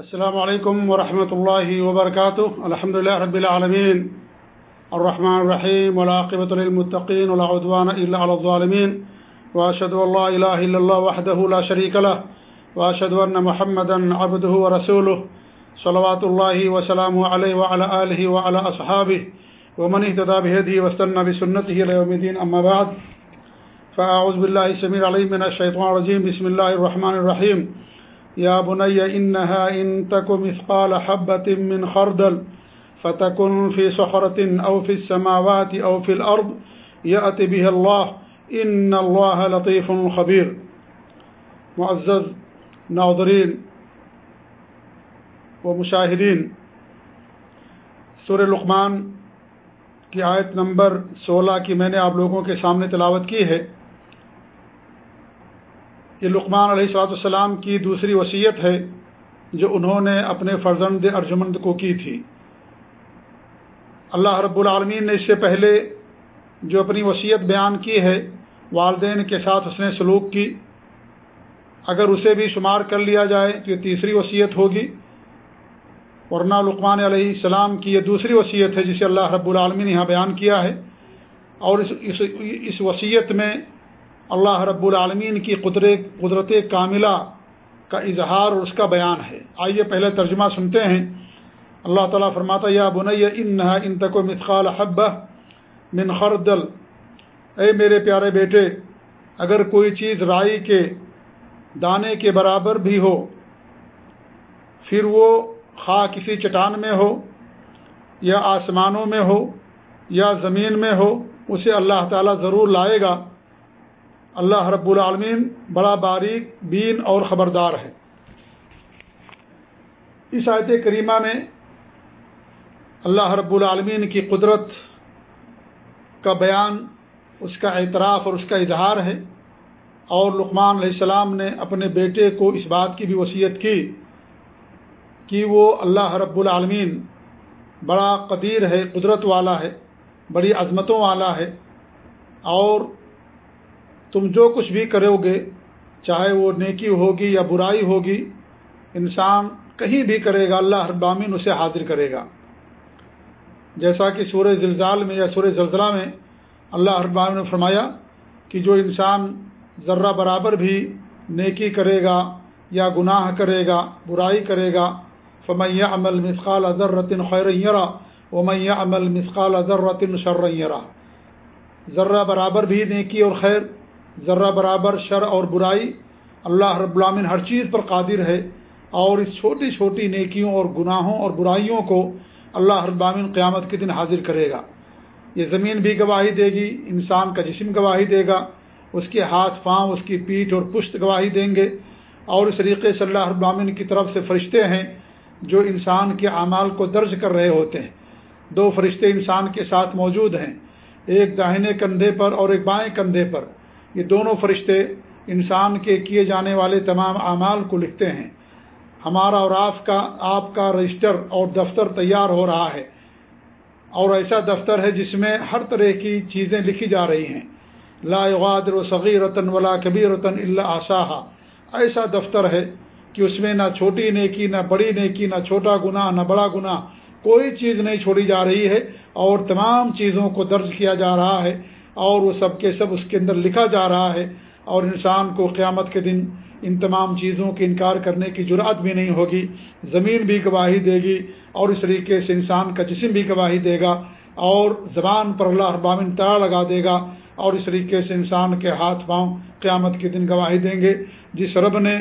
السلام علیکم ورحمۃ اللہ وبرکاتہ۔ الحمد لله رب العالمین۔ الرحمن الرحیم۔ ولاقبۃ المطقین العدوان الا على الظالمين واشهد ان لا اله الا الله وحده لا شريك له واشهد ان محمدا عبده ورسوله صلوات الله وسلامه عليه وعلى اله وعلى اصحابه ومن اهتدى بهديه واستنى بسنته الى يوم الدين اما بعد، فاعوذ بالله السميع العليم من الشيطان الرجيم بسم الله الرحمن الرحيم يا بني إنها إن تك مثقال حبة من خردل فتكن في صخرة أو في السماوات أو في الأرض يأتي بها الله إن الله لطيف خبير معزز ناظرین و مشاہدین سور لقمان کی آیت نمبر سولہ کی میں نے آپ لوگوں کے سامنے تلاوت کی ہے۔ یہ لقمان علیہ صلاۃ السلام کی دوسری وصیت ہے جو انہوں نے اپنے فرزند ارجمند کو کی تھی۔ اللہ رب العالمین نے اس سے پہلے جو اپنی وصیت بیان کی ہے والدین کے ساتھ اس نے سلوک کی۔ اگر اسے بھی شمار کر لیا جائے تو یہ تیسری وصیت ہوگی۔ ورنہ لقمان علیہ السلام کی یہ دوسری وصیت ہے جسے اللہ رب العالمین نے یہاں بیان کیا ہے۔ اور اس اس, اس وصیت میں اللہ رب العالمین کی قدرت قدرت کاملہ کا اظہار اور اس کا بیان ہے۔ آئیے پہلے ترجمہ سنتے ہیں۔ اللہ تعالیٰ فرماتا یا بنیا ان ان تک و مثقال حب من خردل۔ اے میرے پیارے بیٹے، اگر کوئی چیز رائی کے دانے کے برابر بھی ہو، پھر وہ خواہ کسی چٹان میں ہو، یا آسمانوں میں ہو، یا زمین میں ہو، اسے اللہ تعالیٰ ضرور لائے گا۔ اللہ رب العالمین بڑا باریک، بین اور خبردار ہے۔ اس آیت کریمہ میں اللہ رب العالمین کی قدرت کا بیان، اس کا اعتراف اور اس کا اظہار ہے۔ اور لقمان علیہ السلام نے اپنے بیٹے کو اس بات کی بھی وصیت کی کہ وہ اللہ رب العالمین بڑا قدیر ہے، قدرت والا ہے، بڑی عظمتوں والا ہے۔ اور تم جو کچھ بھی کرو گے، چاہے وہ نیکی ہوگی یا برائی ہوگی، انسان کہیں بھی کرے گا، اللہ ابامین اسے حاضر کرے گا۔ جیسا کہ سورہ زلزال میں یا سورہ زلزلہ میں اللہ ابامن نے فرمایا کہ جو انسان ذرہ برابر بھی نیکی کرے گا یا گناہ کرے گا، برائی کرے گا فمیہ عمل مسقال اظہر رتن خیرا و میہ عمل مسقال اظہر رتن شرعرا ذرہ برابر بھی نیکی اور خیر ذرہ برابر شر اور برائی اللہ رب العامن ہر چیز پر قادر ہے اور اس چھوٹی چھوٹی نیکیوں اور گناہوں اور برائیوں کو اللہ رب العامن قیامت کے دن حاضر کرے گا۔ یہ زمین بھی گواہی دے گی، انسان کا جسم گواہی دے گا، اس کے ہاتھ پاؤں، اس کی پیٹھ اور پشت گواہی دیں گے۔ اور اس طریقے سے اللہ رب العامن کی طرف سے فرشتے ہیں جو انسان کے اعمال کو درج کر رہے ہوتے ہیں۔ دو فرشتے انسان کے ساتھ موجود ہیں، ایک داہنے کندھے پر اور ایک بائیں کندھے پر۔ یہ دونوں فرشتے انسان کے کیے جانے والے تمام اعمال کو لکھتے ہیں۔ ہمارا اور آپ کا آپ کا رجسٹر اور دفتر تیار ہو رہا ہے۔ اور ایسا دفتر ہے جس میں ہر طرح کی چیزیں لکھی جا رہی ہیں۔ لا غادر و صغیر رتن ولا کبیر رتن اللہ آشاہ ایسا دفتر ہے کہ اس میں نہ چھوٹی نیکی، نہ بڑی نیکی، نہ چھوٹا گناہ، نہ بڑا گناہ، کوئی چیز نہیں چھوڑی جا رہی ہے اور تمام چیزوں کو درج کیا جا رہا ہے۔ اور وہ سب کے سب اس کے اندر لکھا جا رہا ہے اور انسان کو قیامت کے دن ان تمام چیزوں کے انکار کرنے کی جرات بھی نہیں ہوگی، زمین بھی گواہی دے گی اور اس طریقے سے انسان کا جسم بھی گواہی دے گا اور زبان پر اللہ ابامن تڑا لگا دے گا اور اس طریقے سے انسان کے ہاتھ پاؤں قیامت کے دن گواہی دیں گے۔ جس رب نے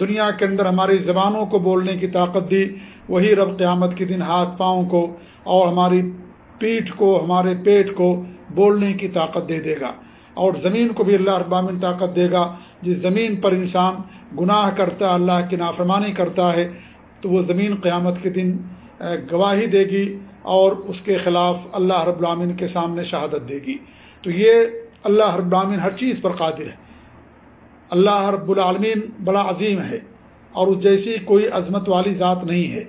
دنیا کے اندر ہماری زبانوں کو بولنے کی طاقت دی، وہی رب قیامت کے دن ہاتھ پاؤں کو اور ہماری پیٹھ کو، ہمارے پیٹ کو بولنے کی طاقت دے دے گا اور زمین کو بھی اللہ ابامن طاقت دے گا۔ جس زمین پر انسان گناہ کرتا اللہ کی نافرمانی کرتا ہے، تو وہ زمین قیامت کے دن گواہی دے گی اور اس کے خلاف اللہ رب العامن کے سامنے شہادت دے گی۔ تو یہ اللہ رب العامن ہر چیز پر قادر ہے۔ اللہ رب العالمین بڑا عظیم ہے اور اس جیسی کوئی عظمت والی ذات نہیں ہے۔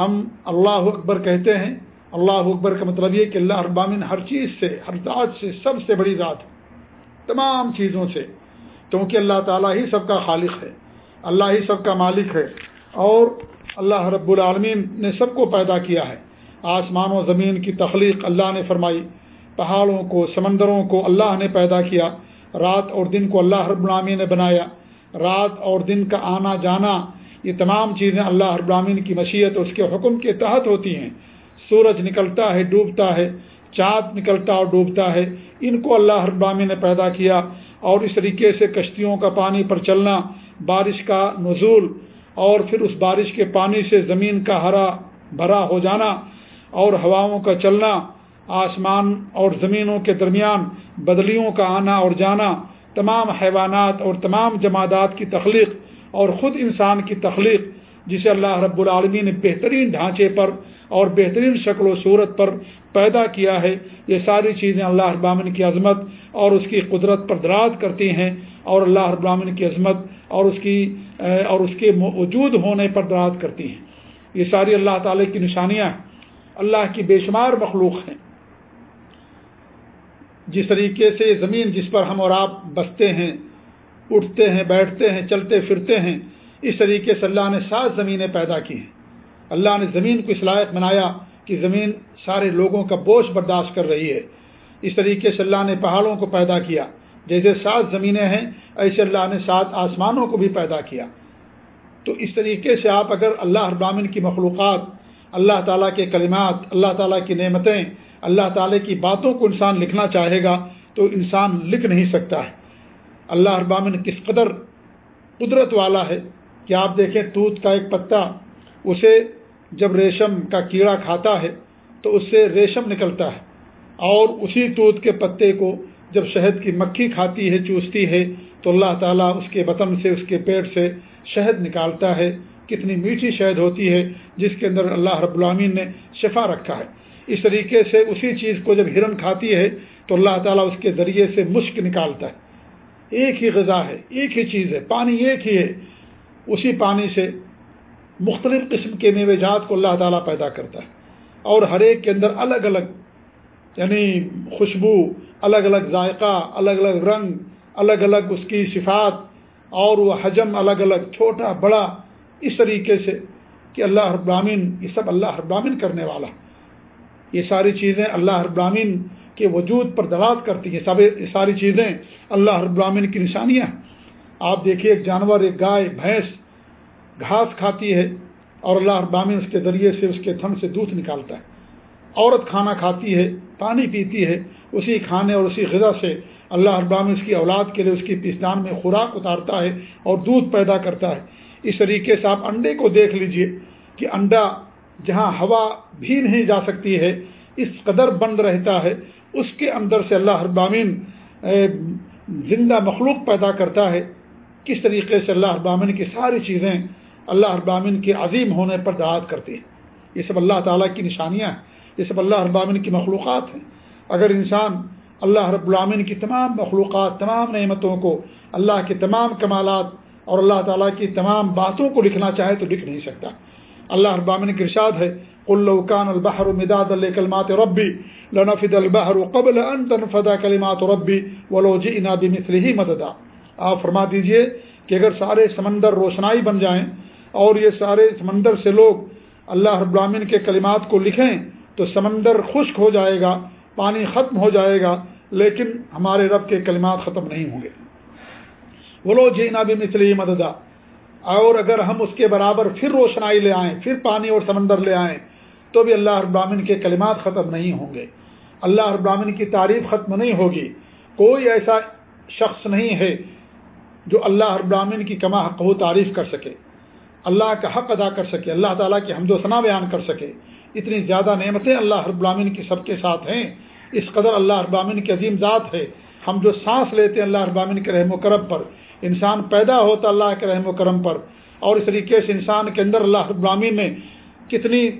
ہم اللہ اکبر کہتے ہیں اللہ اکبر کا مطلب یہ کہ اللہ ابامن ہر چیز سے، ہر ذات سے سب سے بڑی ذات تمام چیزوں سے۔ کیونکہ اللہ تعالیٰ ہی سب کا خالق ہے، اللہ ہی سب کا مالک ہے، اور اللہ رب العالمین نے سب کو پیدا کیا ہے۔ آسمان و زمین کی تخلیق اللہ نے فرمائی، پہاڑوں کو، سمندروں کو اللہ نے پیدا کیا۔ رات اور دن کو اللہ رب العالمین نے بنایا۔ رات اور دن کا آنا جانا، یہ تمام چیزیں اللہ رب العالمین کی مشیت اور اس کے حکم کے تحت ہوتی ہیں۔ سورج نکلتا ہے، ڈوبتا ہے، چاند نکلتا اور ڈوبتا ہے۔ ان کو اللہ رب العالمین نے پیدا کیا اور اس طریقے سے کشتیوں کا پانی پر چلنا بارش کا نزول اور پھر اس بارش کے پانی سے زمین کا ہرا بھرا ہو جانا اور ہواؤں کا چلنا، آسمان اور زمینوں کے درمیان بدلیوں کا آنا اور جانا، تمام حیوانات اور تمام جمادات کی تخلیق اور خود انسان کی تخلیق، جسے اللہ رب العالمین نے بہترین ڈھانچے پر اور بہترین شکل و صورت پر پیدا کیا ہے۔ یہ ساری چیزیں اللہ ابامن کی عظمت اور اس کی قدرت پر دراد کرتی ہیں اور اللہ ابامن کی عظمت اور اس کی، اور اس کے موجود ہونے پر دراد کرتی ہیں۔ یہ ساری اللہ تعالی کی نشانیاں اللہ کی بے شمار مخلوق ہیں۔ جس طریقے سے زمین جس پر ہم اور آپ بستے ہیں، اٹھتے ہیں، بیٹھتے ہیں، چلتے پھرتے ہیں، اس طریقے سے اللہ نے سات زمینیں پیدا کی ہیں۔ اللہ نے زمین کو اس لائق بنایا کہ زمین سارے لوگوں کا بوجھ برداشت کر رہی ہے۔ اس طریقے سے اللہ نے پہاڑوں کو پیدا کیا۔ جیسے سات زمینیں ہیں، ایسے اللہ نے سات آسمانوں کو بھی پیدا کیا۔ تو اس طریقے سے آپ اگر اللہ ابامن کی مخلوقات، اللہ تعالیٰ کے کلمات، اللہ تعالیٰ کی نعمتیں، اللہ تعالیٰ کی باتوں کو انسان لکھنا چاہے گا، تو انسان لکھ نہیں سکتا ہے۔ اللہ ابامن کس قدر قدرت والا ہے۔ کہ آپ دیکھیں، توت کا ایک پتا اسے جب ریشم کا کیڑا کھاتا ہے تو اس سے ریشم نکلتا ہے اور اسی توت کے پتے کو جب شہد کی مکھی کھاتی ہے، چوستی ہے، تو اللہ تعالیٰ اس کے بطن سے، اس کے پیٹ سے شہد نکالتا ہے۔ کتنی میٹھی شہد ہوتی ہے جس کے اندر اللہ رب العامین نے شفا رکھا ہے۔ اس طریقے سے اسی چیز کو جب ہرن کھاتی ہے، تو اللہ تعالیٰ اس کے ذریعے سے مشک نکالتا ہے۔ ایک ہی غذا ہے، ایک ہی چیز ہے، پانی ایک ہی ہے۔ اسی پانی سے مختلف قسم کے میوے جات کو اللہ تعالیٰ پیدا کرتا ہے۔ اور ہر ایک کے اندر الگ الگ یعنی خوشبو، الگ الگ ذائقہ، الگ الگ رنگ، الگ الگ اس کی صفات، اور وہ حجم الگ الگ، چھوٹا، بڑا، اس طریقے سے کہ اللہ ابراہین یہ سب اللہ ابراہین کرنے والا۔ یہ ساری چیزیں اللہ ابراہین کے وجود پر دلات کرتی ہیں۔ سب یہ ساری چیزیں اللہ ابراہین کی نشانیاں ہیں۔ آپ دیکھیے ایک جانور، ایک گائے، بھینس گھاس کھاتی ہے اور اللہ ابامن اس کے ذریعے سے اس کے تھن سے دودھ نکالتا ہے۔ عورت کھانا کھاتی ہے، پانی پیتی ہے، اسی کھانے اور اسی غذا سے اللہ ابامن اس کی اولاد کے لیے، اس کی پستان میں خوراک اتارتا ہے اور دودھ پیدا کرتا ہے۔ اس طریقے سے آپ انڈے کو دیکھ لیجیے کہ انڈا جہاں ہوا بھی نہیں جا سکتی ہے، اس قدر بند رہتا ہے، اس کے اندر سے اللہ ابامین زندہ مخلوق پیدا کرتا ہے۔ کس طریقے سے اللہ ابامن کی ساری چیزیں اللہ ابامن کے عظیم ہونے پر دعات کرتی ہیں۔ یہ سب اللہ تعالیٰ کی نشانیاں ہیں۔ یہ سب اللہ ابامن کی مخلوقات ہیں۔ اگر انسان اللہ رب العامن کی تمام مخلوقات، تمام نعمتوں کو اللہ کے تمام کمالات اور اللہ تعالیٰ کی تمام باتوں کو لکھنا چاہے تو لکھ نہیں سکتا۔ اللہ ابامن کی ارشاد ہے قلقان البحر مداد الکلمات ربی لنفد البحر قبل ان تنفد کلمات ربی ولو جئنا بمثله مددا۔ آپ فرما دیجیے کہ اگر سارے سمندر روشنائی بن جائیں اور یہ سارے سمندر سے لوگ اللہ رب العالمین کے کلمات کو لکھیں تو سمندر خشک ہو جائے گا، پانی ختم ہو جائے گا، لیکن ہمارے رب کے کلمات ختم نہیں ہوں گے۔ بولو جینا بھی مسلی مددا اور اگر ہم اس کے برابر پھر روشنائی لے آئیں، پھر پانی اور سمندر لے آئیں، تو بھی اللہ ابراہین کے کلمات ختم نہیں ہوں گے۔ اللہ ابراہین کی تعریف ختم نہیں ہوگی۔ کوئی ایسا شخص نہیں ہے جو اللہ ابراہین کی کما حق تعریف کر سکے۔ اللہ کا حق ادا کر سکے، اللہ تعالیٰ کی حمد و ثنا بیان کر سکے۔ اتنی زیادہ نعمتیں اللہ رب العامن کی سب کے ساتھ ہیں۔ اس قدر اللہ ابامن کی عظیم ذات ہے۔ ہم جو سانس لیتے ہیں اللہ ابامن کے رحم و کرم پر، انسان پیدا ہوتا اللہ کے رحم و کرم پر۔ اور اس طریقے سے انسان کے اندر اللہ رب نے کتنی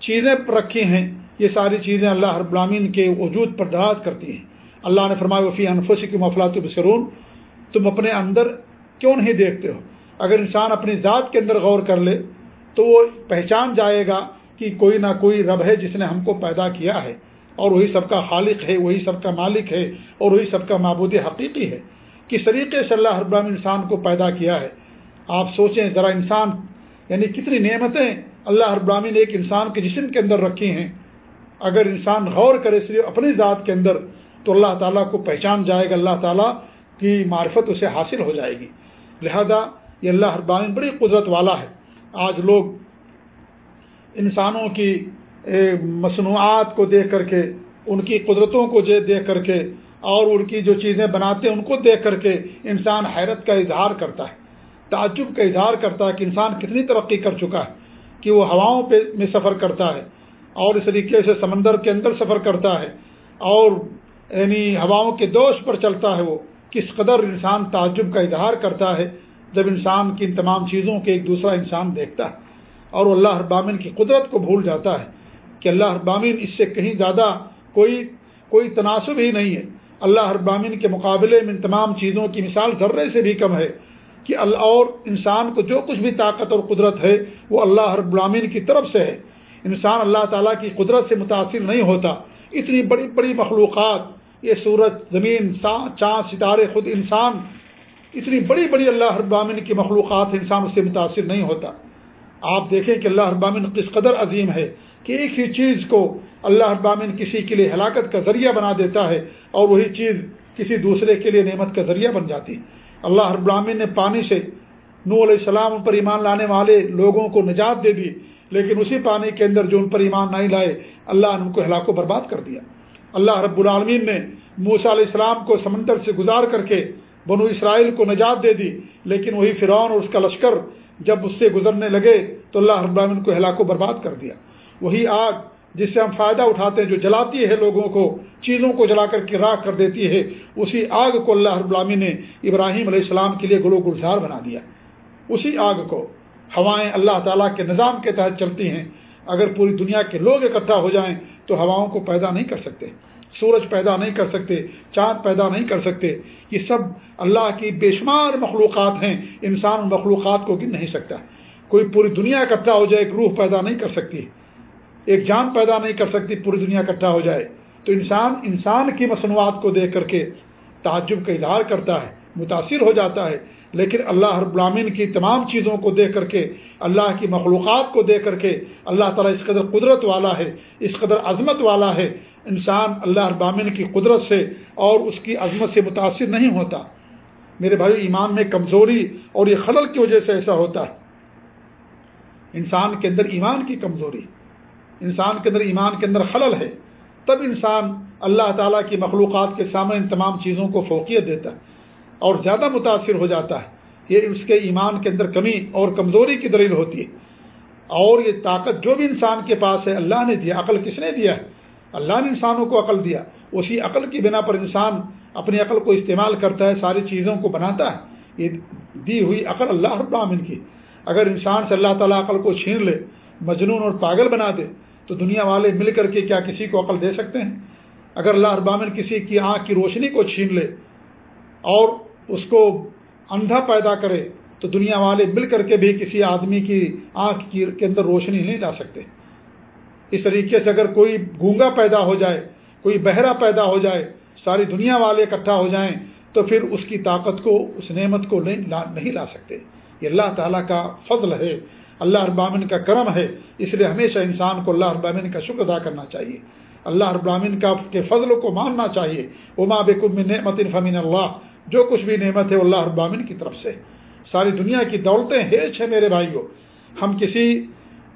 چیزیں رکھی ہیں، یہ ساری چیزیں اللہ رب العامین کے وجود پر دراز کرتی ہیں۔ اللہ نے فرمایا وفی انفس کی مفلات بسرون تم اپنے اندر کیوں نہیں دیکھتے ہو؟ اگر انسان اپنی ذات کے اندر غور کر لے تو وہ پہچان جائے گا کہ کوئی نہ کوئی رب ہے جس نے ہم کو پیدا کیا ہے۔ اور وہی سب کا خالق ہے، وہی سب کا مالک ہے، اور وہی سب کا معبود حقیقی ہے۔ کس طریقے سے اللہ رب انسان کو پیدا کیا ہے؟ آپ سوچیں ذرا انسان یعنی کتنی نعمتیں اللہ ابرامی نے ایک انسان کے جسم کے اندر رکھی ہیں۔ اگر انسان غور کرے صرف اپنی ذات کے اندر، تو اللہ تعالیٰ کو پہچان جائے گا، اللہ تعالیٰ کی معرفت اسے حاصل ہو جائے گی۔ لہذا یہ اللہ ابرامی بڑی قدرت والا ہے۔ آج لوگ انسانوں کی مصنوعات کو دیکھ کر کے، ان کی قدرتوں کو دیکھ کر کے، اور ان کی جو چیزیں بناتے ہیں، ان کو دیکھ کر کے انسان حیرت کا اظہار کرتا ہے، تعجب کا اظہار کرتا ہے کہ انسان کتنی ترقی کر چکا ہے، کہ وہ ہواؤں پہ، میں سفر کرتا ہے، اور اس طریقے سے سمندر کے اندر سفر کرتا ہے، اور یعنی ہواؤں کے دوش پر چلتا ہے وہ، کس قدر انسان تعجب کا اظہار کرتا ہے۔ جب انسان کی ان تمام چیزوں کے ایک دوسرا انسان دیکھتا ہے اور وہ اللہ ابامن کی قدرت کو بھول جاتا ہے کہ اللہ ابامن اس سے کہیں زیادہ کوئی کوئی تناسب ہی نہیں ہے۔ اللہ ابامن کے مقابلے میں ان تمام چیزوں کی مثال ذرے سے بھی کم ہے کہ اللہ اور انسان کو جو کچھ بھی طاقت اور قدرت ہے وہ اللہ رب کی طرف سے ہے۔ انسان اللہ تعالیٰ کی قدرت سے متاثر نہیں ہوتا۔ اتنی بڑی بڑی مخلوقات، یہ سورج، زمین چاند، ستارے، خود انسان اتنی بڑی بڑی اللہ ابامن کی مخلوقات انسان اس سے متاثر نہیں ہوتا۔ آپ دیکھیں کہ اللہ ابامن کس قدر عظیم ہے کہ ایک ہی چیز کو اللہ ابامن کسی کے لیے ہلاکت کا ذریعہ بنا دیتا ہے اور وہی چیز کسی دوسرے کے لیے نعمت کا ذریعہ بن جاتی ہے۔ اللہ رب العالمین نے پانی سے نو علیہ السلام پر ایمان لانے والے لوگوں کو نجات دے دی، لیکن اسی پانی کے اندر جو ان پر ایمان نہیں لائے، اللہ نے ان کو ہلاک و برباد کر دیا۔ اللہ رب العالمین نے موسا علیہ السلام کو سمندر سے گزار کر کے بنو اسرائیل کو نجات دے دی، لیکن وہی فرعون اور اس کا لشکر جب اس سے گزرنے لگے تو اللہ رب العالمین کو ہلاک و برباد کر دیا۔ وہی آگ جس سے ہم فائدہ اٹھاتے ہیں، جو جلاتی ہے لوگوں کو، چیزوں کو جلا کر کے راک کر دیتی ہے، اسی آگ کو اللہ رب العالمین نے ابراہیم علیہ السلام کے لیے گلو گلزار بنا دیا۔ اسی آگ کو ہوائیں اللہ تعالیٰ کے نظام کے تحت چلتی ہیں۔ اگر پوری دنیا کے لوگ اکٹھا ہو جائیں تو ہواؤں کو پیدا نہیں کر سکتے۔ سورج پیدا نہیں کر سکتے، چاند پیدا نہیں کر سکتے۔ یہ سب اللہ کی بے شمار مخلوقات ہیں، انسان مخلوقات کو گن نہیں سکتا۔ کوئی پوری دنیا اکٹھا ہو جائے، ایک روح پیدا نہیں کر سکتی۔ ایک جان پیدا نہیں کر سکتی، پوری دنیا اکٹھا ہو جائے۔ تو انسان انسان کی مصنوعات کو دیکھ کر کے تعجب کا اظہار کرتا ہے، متاثر ہو جاتا ہے۔ لیکن اللہ رب العالمین کی تمام چیزوں کو دیکھ کر کے، اللہ کی مخلوقات کو دیکھ کر کے اللہ تعالیٰ اس قدر قدرت والا ہے، اس قدر عظمت والا ہے، انسان اللہ ابامین کی قدرت سے اور اس کی عظمت سے متاثر نہیں ہوتا۔ میرے بھائی، ایمان میں کمزوری اور یہ خلل کی وجہ سے ایسا ہوتا ہے۔ انسان کے اندر ایمان کی کمزوری، انسان کے اندر ایمان کے اندر خلل ہے۔ تب انسان اللہ تعالیٰ کی مخلوقات کے سامنے ان تمام چیزوں کو فوقیت دیتا ہے۔ اور زیادہ متاثر ہو جاتا ہے۔ یہ اس کے ایمان کے اندر کمی اور کمزوری کی دلیل ہوتی ہے۔ اور یہ طاقت جو بھی انسان کے پاس ہے، اللہ نے دیا۔ عقل کس نے دیا؟ ہے اللہ نے انسانوں کو عقل دیا۔ اسی عقل کی بنا پر انسان اپنی عقل کو استعمال کرتا ہے، ساری چیزوں کو بناتا ہے۔ یہ دی ہوئی عقل اللہ ابراہین کی۔ اگر انسان سے اللہ تعالیٰ عقل کو چھین لے، مجنون اور پاگل بنا دے، تو دنیا والے مل کر کے کیا کسی کو عقل دے سکتے ہیں؟ اگر اللہ ابامن کسی کی آنکھ کی روشنی کو چھین لے اور اس کو اندھا پیدا کرے تو دنیا والے مل کر کے بھی کسی آدمی کی آنکھ کی کے اندر روشنی نہیں لا سکتے۔ اس طریقے سے اگر کوئی گونگا پیدا ہو جائے، کوئی بہرا پیدا ہو جائے، ساری دنیا والے اکٹھا ہو جائیں، تو پھر اس کی طاقت کو، اس نعمت کو نہیں لا سکتے۔ یہ اللہ تعالیٰ کا فضل ہے۔ اللہ ابامن کا کرم ہے۔ اس لیے ہمیشہ انسان کو اللہ ابامن کا شکر ادا کرنا چاہیے۔ اللہ ابامن کا کے فضل کو ماننا چاہیے۔ اما بکم نعمت فمین اللہ جو کچھ بھی نعمت ہے اللہ ابامن کی طرف سے۔ ساری دنیا کی دولتیں ہیچ ہے میرے بھائیوں۔ ہم کسی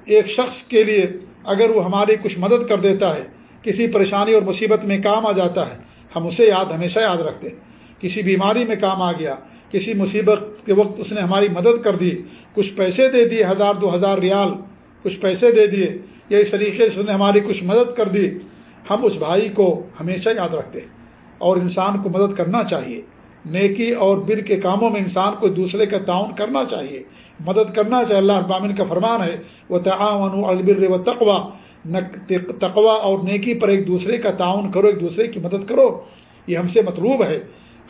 ایک شخص کے لیے اگر وہ ہماری کچھ مدد کر دیتا ہے، کسی پریشانی اور مصیبت میں کام آ جاتا ہے، ہم اسے یاد، ہمیشہ یاد رکھتے ہیں۔ کسی بیماری میں کام آ گیا، کسی مصیبت کے وقت اس نے ہماری مدد کر دی، کچھ پیسے دے دیے، ہزار، دو ہزار ریال کچھ پیسے دے دیے، یا اس طریقے سے اس نے ہماری کچھ مدد کر دی، ہم اس بھائی کو ہمیشہ یاد رکھتے ہیں اور انسان کو مدد کرنا چاہیے۔ نیکی اور بر کے کاموں میں انسان کو دوسرے کا تعاون کرنا چاہیے، مدد کرنا چاہیے۔ اللہ ابامن کا فرمان ہے وہ تعاون البر و تقوا تقوا اور نیکی پر ایک دوسرے کا تعاون کرو، ایک دوسرے کی مدد کرو۔ یہ ہم سے مطلوب ہے۔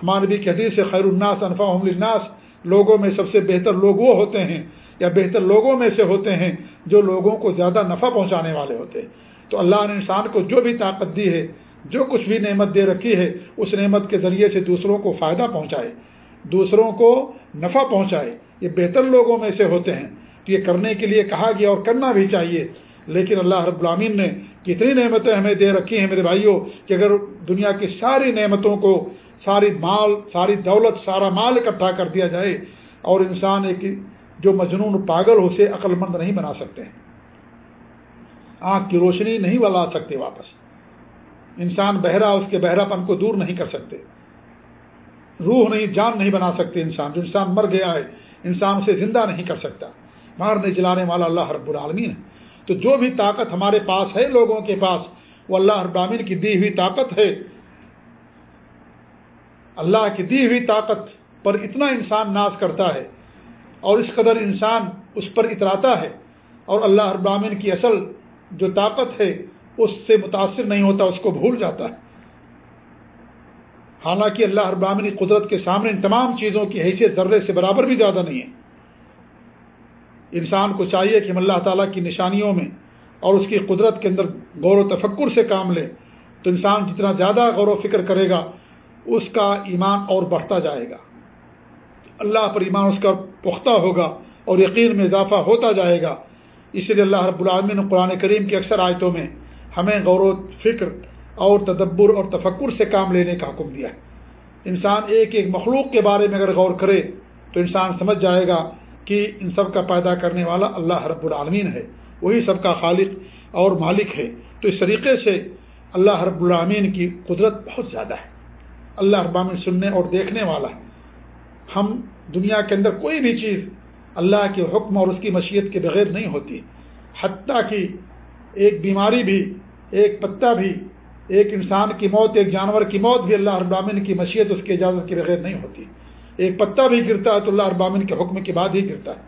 ہمارے بھی حدیث سے خیر الناس انفا الناس لوگوں میں سب سے بہتر لوگ وہ ہوتے ہیں یا بہتر لوگوں میں سے ہوتے ہیں جو لوگوں کو زیادہ نفع پہنچانے والے ہوتے ہیں۔ تو اللہ نے انسان کو جو بھی طاقت دی ہے جو کچھ بھی نعمت دے رکھی ہے، اس نعمت کے ذریعے سے دوسروں کو فائدہ پہنچائے، دوسروں کو نفع پہنچائے۔ یہ بہتر لوگوں میں سے ہوتے ہیں۔ تو یہ کرنے کے لیے کہا گیا اور کرنا بھی چاہیے۔ لیکن اللہ رب العامین نے کتنی نعمتیں ہمیں دے رکھی ہیں میرے بھائیوں، کہ اگر دنیا کی ساری نعمتوں کو ساری مال، ساری دولت، سارا مال اکٹھا کر دیا جائے، اور انسان ایک جو مجنون پاگل ہو، اسے عقل مند نہیں بنا سکتے۔ ہیں آنکھ کی روشنی نہیں بلا سکتے واپس۔ انسان بہرا، اس کے بہرا پن کو دور نہیں کر سکتے۔ روح نہیں، جان نہیں بنا سکتے انسان۔ جو انسان مر گیا ہے، انسان اسے زندہ نہیں کر سکتا۔ مارنے جلانے والا اللہ رب العالمین۔ ہے تو جو بھی طاقت ہمارے پاس ہے، لوگوں کے پاس، وہ اللہ رب العالمین کی دی ہوئی طاقت ہے۔ اللہ کی دی ہوئی طاقت پر اتنا انسان ناز کرتا ہے، اور اس قدر انسان اس پر اتراتا ہے، اور اللہ رب العالمین کی اصل جو طاقت ہے اس سے متاثر نہیں ہوتا، اس کو بھول جاتا ہے۔ حالانکہ اللہ ابامن قدرت کے سامنے ان تمام چیزوں کی حیثیت ذرے سے برابر بھی زیادہ نہیں ہے۔ انسان کو چاہیے کہ ہم اللہ تعالیٰ کی نشانیوں میں اور اس کی قدرت کے اندر غور و تفکر سے کام لے۔ تو انسان جتنا زیادہ غور و فکر کرے گا، اس کا ایمان اور بڑھتا جائے گا۔ اللہ پر ایمان اس کا پختہ ہوگا اور یقین میں اضافہ ہوتا جائے گا۔ اسی لیے اللہ رب العالمین قرآن کریم کی اکثر آیتوں میں ہمیں غور و فکر اور تدبر اور تفکر سے کام لینے کا حکم دیا ہے۔ انسان ایک ایک مخلوق کے بارے میں اگر غور کرے تو انسان سمجھ جائے گا کہ ان سب کا پیدا کرنے والا اللہ رب العالمین ہے۔ وہی سب کا خالق اور مالک ہے۔ تو اس طریقے سے اللہ رب العالمین کی قدرت بہت زیادہ ہے۔ اللہ رب سننے اور دیکھنے والا ہے۔ ہم دنیا کے اندر کوئی بھی چیز اللہ کے حکم اور اس کی مشیت کے بغیر نہیں ہوتی۔ حتیٰ کہ ایک بیماری بھی، ایک پتا بھی، ایک انسان کی موت، ایک جانور کی موت بھی اللہ ابامن کی مشیت، اس کی اجازت کے بغیر نہیں ہوتی۔ ایک پتا بھی گرتا ہے تو اللہ ابامن کے حکم کے بعد ہی گرتا ہے۔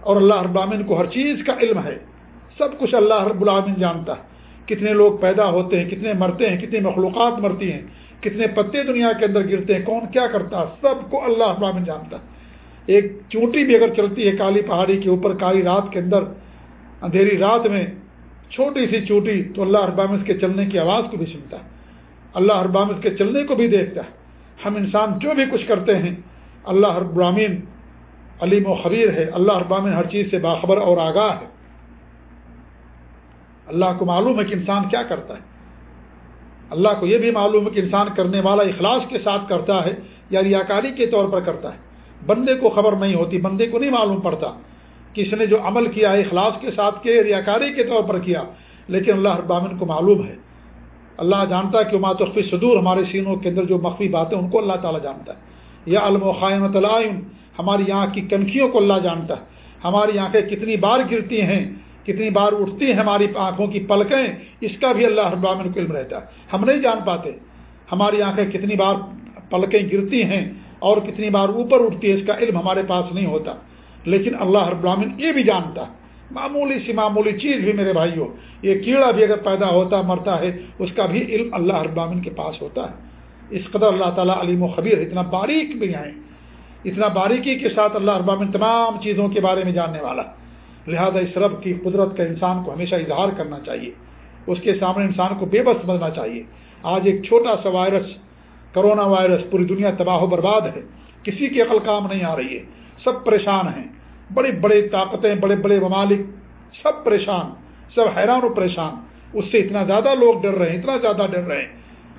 اور اللہ ابامن کو ہر چیز کا علم ہے۔ سب کچھ اللہ رب العامن جانتا ہے۔ کتنے لوگ پیدا ہوتے ہیں، کتنے مرتے ہیں کتنی مخلوقات مرتی ہیں، کتنے پتے دنیا کے اندر گرتے ہیں، کون کیا کرتا ہے؟ سب کو اللہ ابامن جانتا ہے۔ ایک چونٹی بھی اگر چلتی ہے کالی پہاڑی کے اوپر، کالی رات کے اندر، اندھیری رات میں چھوٹی سی چوٹی تو اللہ اربام اس کے چلنے کی آواز کو بھی سنتا ہے۔ اللہ اربام اس کے چلنے کو بھی دیکھتا ہے۔ ہم انسان جو بھی کچھ کرتے ہیں، اللہ ابرامین علیم و خبیر ہے۔ اللہ اربامن ہر چیز سے باخبر اور آگاہ ہے۔ اللہ کو معلوم ہے کہ انسان کیا کرتا ہے۔ اللہ کو یہ بھی معلوم ہے کہ انسان کرنے والا اخلاص کے ساتھ کرتا ہے یعنی یا ریاکاری کے طور پر کرتا ہے۔ بندے کو خبر نہیں ہوتی، بندے کو نہیں معلوم پڑتا۔ کہ اس نے جو عمل کیا ہے، اخلاص کے ساتھ کے ریاکاری کے طور پر کیا، لیکن اللہ ابامن کو معلوم ہے۔ اللہ جانتا ہے کہ ماتخفی صدور ہمارے سینوں کے اندر جو مخفی باتیں ان کو اللہ تعالیٰ جانتا ہے۔ یا علم و خائمت علائم ہماری آنکھ کی کنکھیوں کو اللہ جانتا ہے۔ ہماری آنکھیں کتنی بار گرتی ہیں، کتنی بار اٹھتی ہیں ہماری آنکھوں کی پلکیں، اس کا بھی اللہ ابامن کو علم رہتا ہے۔ ہم نہیں جان پاتے، ہماری آنکھیں کتنی بار پلکیں گرتی ہیں اور کتنی بار اوپر اٹھتی ہے اس کا علم ہمارے پاس نہیں ہوتا۔ لیکن اللہ رب العالمین یہ بھی جانتا ہے۔ معمولی سی معمولی چیز بھی میرے بھائی ہو یہ کیڑا بھی اگر پیدا ہوتا، مرتا ہے، اس کا بھی علم اللہ رب العالمین کے پاس ہوتا ہے۔ اس قدر اللہ تعالیٰ علیم و خبیر اتنا باریک بھی آئیں اتنا باریکی کے ساتھ اللہ رب العالمین تمام چیزوں کے بارے میں جاننے والا لہذا اس رب کی قدرت کا انسان کو ہمیشہ اظہار کرنا چاہیے۔ اس کے سامنے انسان کو بے بس سمجھنا چاہیے۔ آج ایک چھوٹا سا وائرس، کرونا وائرس، پوری دنیا تباہ و برباد ہے۔ کسی کی عقل کام نہیں آ رہی ہے۔ سب پریشان ہیں۔ بڑی بڑی طاقتیں، بڑے بڑے ممالک، سب پریشان، سب حیران و پریشان۔ اس سے اتنا زیادہ لوگ ڈر رہے ہیں، اتنا زیادہ ڈر رہے ہیں۔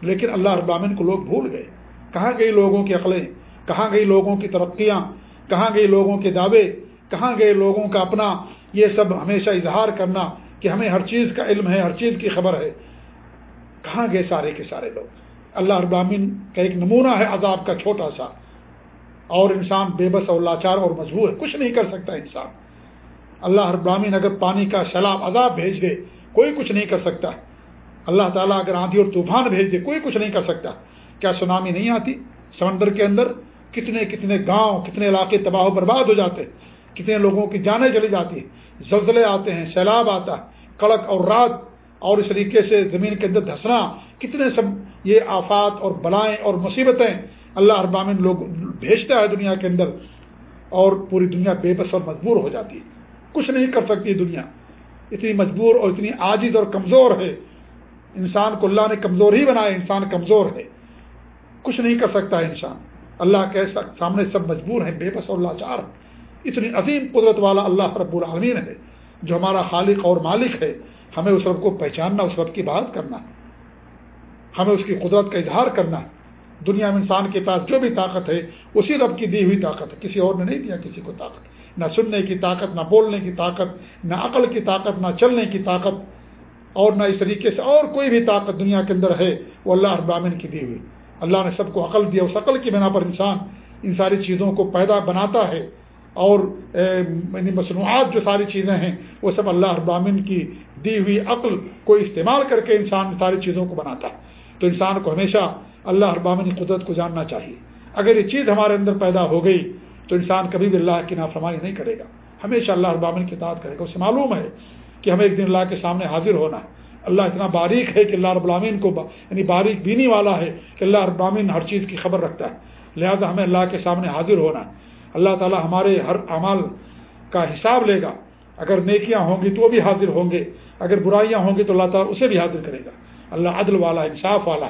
لیکن اللہ ابامن کو لوگ بھول گئے۔ کہاں گئی لوگوں کی عقلیں؟ کہاں گئی لوگوں کی ترقیاں؟ کہاں گئی لوگوں کے دعوے؟ کہاں گئے لوگوں کا اپنا یہ سب ہمیشہ اظہار کرنا کہ ہمیں ہر چیز کا علم ہے، ہر چیز کی خبر ہے؟ کہاں گئے سارے کے سارے لوگ؟ اللہ ابامن کا ایک نمونہ ہے عذاب کا چھوٹا سا۔ اور انسان بے بس اور لاچار اور مجبور ہے۔ کچھ نہیں کر سکتا انسان۔ اللہ ابامین اگر پانی کا سیلاب، عذاب بھیج دے، کوئی کچھ نہیں کر سکتا۔ اللہ تعالیٰ اگر آندھی اور طوفان بھیج دے، کوئی کچھ نہیں کر سکتا۔ کیا سونامی نہیں آتی؟ سمندر کے اندر کتنے کتنے گاؤں، کتنے علاقے تباہ و برباد ہو جاتے کتنے لوگوں کی جانیں چلی جاتی ہیں۔ زلزلے آتے ہیں، سیلاب آتا ہے، کڑک اور رات اور اس طریقے سے زمین کے اندر دھسنا، کتنے سب یہ آفات اور بلائیں اور مصیبتیں اللہ ابامن لوگ بھیجتا ہے دنیا کے اندر اور پوری دنیا بے بس اور مجبور ہو جاتی ہے۔ کچھ نہیں کر سکتی دنیا۔ اتنی مجبور اور اتنی عاجز اور کمزور ہے۔ انسان کو اللہ نے کمزور ہی بنایا، انسان کمزور ہے۔ کچھ نہیں کر سکتا ہے انسان۔ اللہ کے سامنے سب مجبور ہیں، بے بس اور لاچار۔ اتنی عظیم قدرت والا اللہ رب العالمین ہے، جو ہمارا خالق اور مالک ہے۔ ہمیں اس رب کو پہچاننا، اس رب کی بات کرنا۔ ہمیں اس کی قدرت کا اظہار کرنا۔ ہے دنیا میں انسان کے پاس جو بھی طاقت ہے، اسی رب کی دی ہوئی طاقت ہے۔ کسی اور نے نہیں دیا کسی کو طاقت۔ نہ سننے کی طاقت، نہ بولنے کی طاقت، نہ عقل کی طاقت، نہ چلنے کی طاقت۔ اور نہ اس طریقے سے اور کوئی بھی طاقت دنیا کے اندر ہے، وہ اللہ ابامن کی دی ہوئی۔ اللہ نے سب کو عقل دیا، اس عقل کی بنا پر انسان ان ساری چیزوں کو پیدا بناتا ہے۔ اور یعنی مصنوعات جو ساری چیزیں ہیں، وہ سب اللہ ابامن کی دی ہوئی عقل کو استعمال کر کے انسان ساری چیزوں کو بناتا ہے۔ تو انسان کو ہمیشہ اللہ ابامن کی قدرت کو جاننا چاہیے۔ اگر یہ چیز ہمارے اندر پیدا ہو گئی تو انسان کبھی بھی اللہ کی نافرمانی نہیں کرے گا۔ ہمیشہ اللہ ابامن کی اطاعت کرے گا۔ اسے معلوم ہے کہ ہمیں ایک دن اللہ کے سامنے حاضر ہونا ہے۔ اللہ اتنا باریک ہے کہ اللہ رب العامین کو یعنی باریک بینی والا ہے کہ اللہ رب العامین ہر چیز کی خبر رکھتا ہے۔ لہذا ہمیں اللہ کے سامنے حاضر ہونا ہے۔ اللہ تعالی ہمارے ہر اعمال کا حساب لے گا۔ اگر نیکیاں ہوں گی تو وہ بھی حاضر ہوں گے۔ اگر برائیاں ہوں گی تو اللہ تعالیٰ اسے بھی حاضر کرے گا۔ اللہ عدل والا، انصاف والا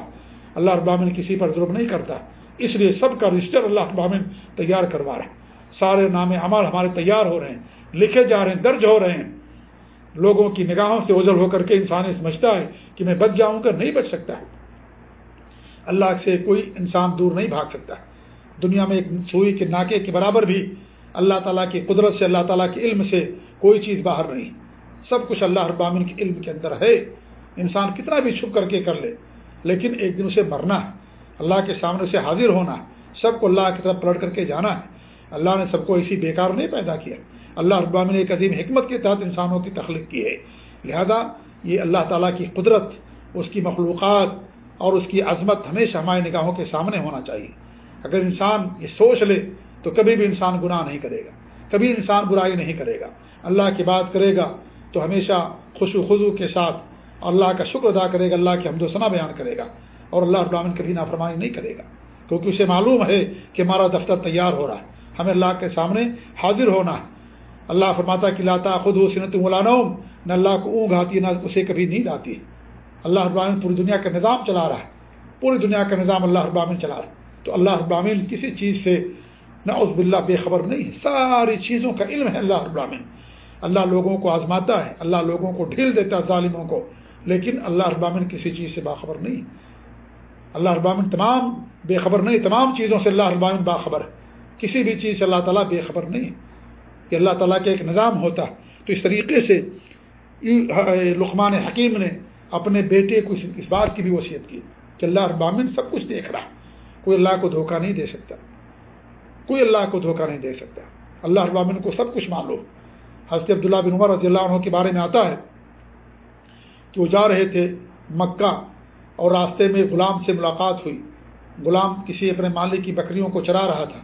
اللہ ابامن کسی پر ظلم نہیں کرتا۔ اس لیے سب کا رجسٹر اللہ ابامن تیار کروا رہا ہے۔ سارے نام عمل ہمارے تیار ہو رہے ہیں، لکھے جا رہے ہیں، درج ہو رہے ہیں۔ لوگوں کی نگاہوں سے اوجل ہو کر کے انسان سمجھتا ہے کہ میں بچ جاؤں گا، نہیں بچ سکتا۔ ہے اللہ سے کوئی انسان دور نہیں بھاگ سکتا۔ دنیا میں ایک سوئی کے ناکے کے برابر بھی اللہ تعالیٰ کی قدرت سے، اللہ تعالیٰ کے علم سے کوئی چیز باہر نہیں۔ سب کچھ اللہ ابامن کے علم کے اندر ہے۔ انسان کتنا بھی چھپ کر کے کر لے لیکن ایک دن اسے مرنا ہے۔ اللہ کے سامنے اسے حاضر ہونا ہے۔ سب کو اللہ کی طرف پلٹ کر کے جانا ہے۔ اللہ نے سب کو اسی بیکار نہیں پیدا کیا۔ اللہ ابامن نے ایک عظیم حکمت کے تحت انسانوں کی تخلیق کی ہے۔ لہذا یہ اللہ تعالیٰ کی قدرت، اس کی مخلوقات اور اس کی عظمت ہمیشہ ہمارے نگاہوں کے سامنے ہونا چاہیے۔ اگر انسان یہ سوچ لے تو کبھی بھی انسان گناہ نہیں کرے گا۔ کبھی انسان برائی نہیں کرے گا۔ اللہ کی بات کرے گا تو ہمیشہ خوشو خزو کے ساتھ اللہ کا شکر ادا کرے گا، اللہ کی حمد و ثنا بیان کرے گا اور اللہ ابراہین کبھی نافرمانی نہیں کرے گا۔ کیونکہ اسے معلوم ہے کہ ہمارا دفتر تیار ہو رہا ہے۔ ہمیں اللہ کے سامنے حاضر ہونا ہے۔ اللہ فرماتا کہ لاتا خود ہو سنت ملانوم نہ اللہ کو اونگ آتی نہ اسے کبھی نیند آتی اللہ ابراہین پوری دنیا کا نظام چلا رہا ہے۔ پوری دنیا کا نظام اللہ ابراہین چلا رہا ہے۔ تو اللہ ابراہین کسی چیز سے نہ اس بلّہ بے خبر نہیں ساری چیزوں کا علم ہے اللہ ابراہین اللہ لوگوں کو آزماتا ہے، اللہ لوگوں کو ڈھیل دیتا ہے، ظالموں کو۔ لیکن اللہ ابامن کسی چیز سے باخبر نہیں۔ اللہ ابامن تمام بے خبر نہیں، تمام چیزوں سے اللہ ابامن باخبر ہے۔ کسی بھی چیز سے اللہ تعالیٰ بے خبر نہیں۔ کہ اللہ تعالیٰ کا ایک نظام ہوتا ہے۔ تو اس طریقے سے لقمان حکیم نے اپنے بیٹے کو اس بات کی بھی وصیت کی کہ اللہ ابامن سب کچھ دیکھ رہا کوئی اللہ کو دھوکہ نہیں دے سکتا۔ کوئی اللہ کو دھوکہ نہیں دے سکتا۔ اللہ ابامن کو سب کچھ معلوم۔ حضرت عبداللہ بن عمر رضی اللہ عنہ کے بارے میں آتا ہے کہ وہ جا رہے تھے مکہ اور راستے میں غلام سے ملاقات ہوئی۔ غلام کسی اپنے مالک کی بکریوں کو چرا رہا تھا۔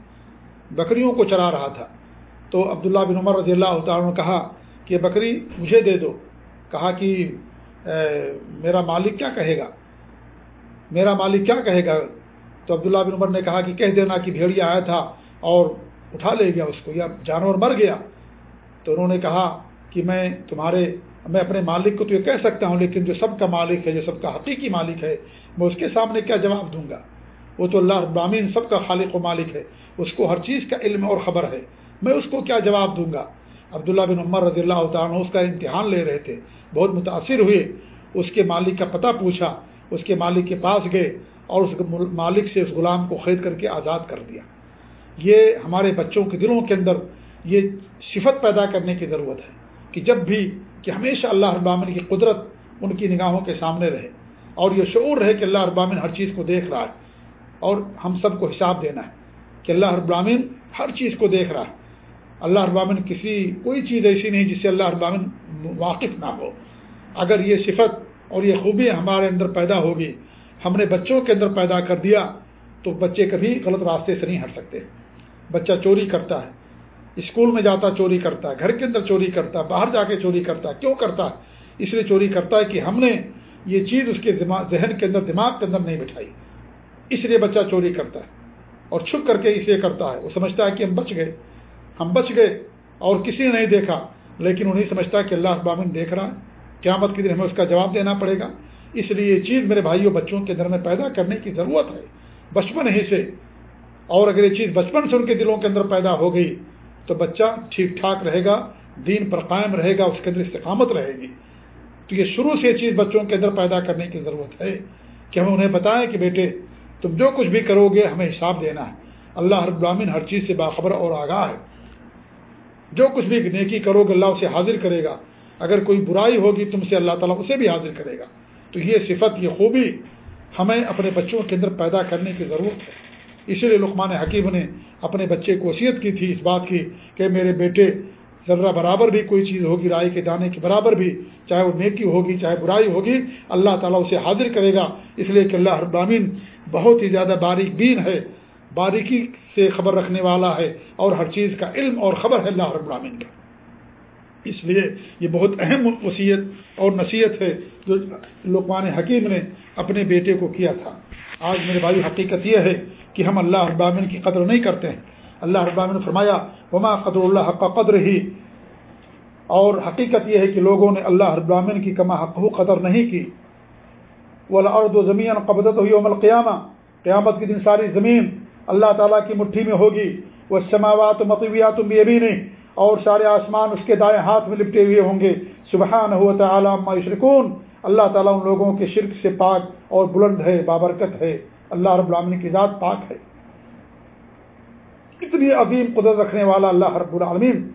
بکریوں کو چرا رہا تھا۔ تو عبداللہ بن عمر رضی اللہ تعالیٰ نے کہا کہ بکری مجھے دے دو۔ کہا کہ میرا مالک کیا کہے گا؟ میرا مالک کیا کہے گا؟ تو عبداللہ بن عمر نے کہا کہ کہہ دینا کہ بھیڑیا آیا تھا اور اٹھا لے گیا اس کو یا جانور مر گیا۔ تو انہوں نے کہا کہ میں تمہارے میں اپنے مالک کو تو یہ کہہ سکتا ہوں، لیکن جو سب کا مالک ہے، جو سب کا حقیقی مالک ہے، میں اس کے سامنے کیا جواب دوں گا؟ وہ تو اللہ ابامین سب کا خالق و مالک ہے، اس کو ہر چیز کا علم اور خبر ہے۔ میں اس کو کیا جواب دوں گا؟ عبداللہ بن عمر رضی اللہ تعالیٰ اس کا امتحان لے رہے تھے، بہت متاثر ہوئے۔ اس کے مالک کا پتہ پوچھا، اس کے مالک کے پاس گئے اور اس مالک سے اس غلام کو خرید کر کے آزاد کر دیا۔ یہ ہمارے بچوں کے دلوں کے اندر یہ صفت پیدا کرنے کی ضرورت ہے کہ جب بھی کہ ہمیشہ اللہ ابامن کی قدرت ان کی نگاہوں کے سامنے رہے اور یہ شعور رہے کہ اللہ ابامن ہر چیز کو دیکھ رہا ہے اور ہم سب کو حساب دینا ہے کہ اللہ ابامن ہر چیز کو دیکھ رہا ہے۔ اللہ ابامن کسی کوئی چیز ایسی نہیں جس سے اللہ ابامن واقف نہ ہو۔ اگر یہ صفت اور یہ خوبی ہمارے اندر پیدا ہوگی، ہم نے بچوں کے اندر پیدا کر دیا، تو بچے کبھی غلط راستے سے نہیں ہٹ سکتے۔ بچہ چوری کرتا ہے اسکول میں جاتا، چوری کرتا ہے گھر کے اندر چوری کرتا ہے باہر جا کے چوری کرتا ہے کیوں کرتا؟ ہے اس لیے چوری کرتا ہے کہ ہم نے یہ چیز اس کے ذہن کے اندر، دماغ کے اندر نہیں بٹھائی۔ اس لیے بچہ چوری کرتا ہے اور چھپ کر کے اسے کرتا ہے۔ وہ سمجھتا ہے کہ ہم بچ گئے۔ ہم بچ گئے اور کسی نے نہیں دیکھا، لیکن وہ نہیں سمجھتا کہ اللہ ابامن دیکھ رہا ہے۔ قیامت کے دن ہمیں اس کا جواب دینا پڑے گا۔ اس لیے یہ چیز میرے بھائیوں، بچوں کے اندر میں پیدا کرنے کی ضرورت ہے۔ بچپن ہی سے اور اگر یہ چیز بچپن سے ان کے دلوں کے اندر پیدا ہو گئی تو بچہ ٹھیک ٹھاک رہے گا، دین پر قائم رہے گا، اس کے اندر استقامت رہے گی۔ تو یہ شروع سے یہ چیز بچوں کے اندر پیدا کرنے کی ضرورت ہے کہ ہم انہیں بتائیں کہ بیٹے، تم جو کچھ بھی کرو گے ہمیں حساب دینا ہے۔ اللہ رب العالمین ہر چیز سے باخبر اور آگاہ ہے۔ جو کچھ بھی نیکی کرو گے، اللہ اسے حاضر کرے گا۔ اگر کوئی برائی ہوگی، تم سے اللہ تعالیٰ اسے بھی حاضر کرے گا۔ تو یہ صفت، یہ خوبی ہمیں اپنے بچوں کے اندر پیدا کرنے کی ضرورت ہے۔ اسی لیے لقمان حکیم نے اپنے بچے کو وصیت کی تھی اس بات کی کہ میرے بیٹے ذرہ برابر بھی کوئی چیز ہوگی رائے کے دانے کے برابر بھی، چاہے وہ نیکی ہوگی، چاہے برائی ہوگی، اللہ تعالیٰ اسے حاضر کرے گا۔ اس لیے کہ اللہ ابامین بہت ہی زیادہ باریک بین ہے، باریکی سے خبر رکھنے والا ہے اور ہر چیز کا علم اور خبر ہے اللہ رب العالمین کا۔ اس لیے یہ بہت اہم وصیت اور نصیحت ہے جو لقمان حکیم نے اپنے بیٹے کو کیا تھا۔ آج میرے بھائی حقیقت یہ ہے کہ ہم اللہ ابامن کی قدر نہیں کرتے ہیں۔ اللہ ابامن نے فرمایا، وما قدر اللہ کا قدر ہی اور حقیقت یہ ہے کہ لوگوں نے اللہ ابامن کی کما حق قدر نہیں کی۔ وہ ارد و زمین قبضت ہوئی عمل قیامہ قیامت کے دن ساری زمین اللہ تعالیٰ کی مٹھی میں ہوگی۔ وہ سماوات مطویات بھی نہیں اور سارے آسمان اس کے دائیں ہاتھ میں لپٹے ہوئے ہوں گے۔ سبحان ہو تعالیٰ شرکون اللہ تعالیٰ ان لوگوں کے شرک سے پاک اور بلند ہے، بابرکت ہے۔ اللہ رب العالمین کی ذات پاک ہے۔ اتنی عظیم قدرت رکھنے والا اللہ رب العالمین،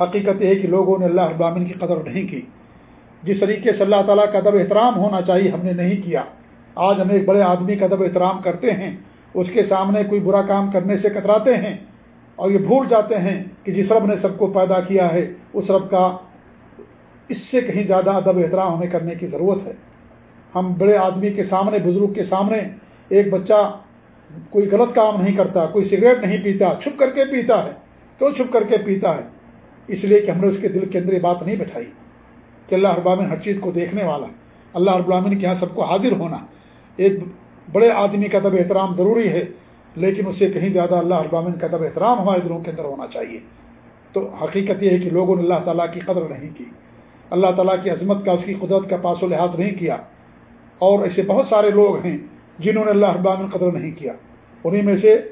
حقیقت یہ ہے کہ لوگوں نے اللہ رب العالمین کی قدر نہیں کی۔ جس طریقے سے اللہ تعالیٰ کا ادب احترام ہونا چاہیے، ہم نے نہیں کیا۔ آج ہم ایک بڑے آدمی کا ادب احترام کرتے ہیں، اس کے سامنے کوئی برا کام کرنے سے کتراتے ہیں اور یہ بھول جاتے ہیں کہ جس رب نے سب کو پیدا کیا ہے، اس رب کا اس سے کہیں زیادہ ادب احترام ہمیں کرنے کی ضرورت ہے۔ ہم بڑے آدمی کے سامنے، بزرگ کے سامنے ایک بچہ کوئی غلط کام نہیں کرتا، کوئی سگریٹ نہیں پیتا، چھپ کر کے پیتا ہے۔ کیوں چھپ کر کے پیتا ہے؟ اس لیے کہ ہم نے اس کے دل کے اندر یہ بات نہیں بٹھائی کہ اللہ ابامن ہر چیز کو دیکھنے والا اللہ ابامن کے یہاں سب کو حاضر ہونا۔ ایک بڑے آدمی کا ادب احترام ضروری ہے، لیکن اس سے کہیں زیادہ اللہ ابامن کا ادب احترام ہمارے دلوں کے اندر ہونا چاہیے۔ تو حقیقت یہ ہے کہ لوگوں نے اللہ تعالیٰ کی قدر نہیں کی۔ اللہ تعالیٰ کی عظمت کا، اس کی قدرت کا پاس و لحاظ نہیں کیا۔ اور ایسے بہت سارے لوگ ہیں جنہوں نے اللہ ابامن قدر نہیں کیا۔ انہیں میں سے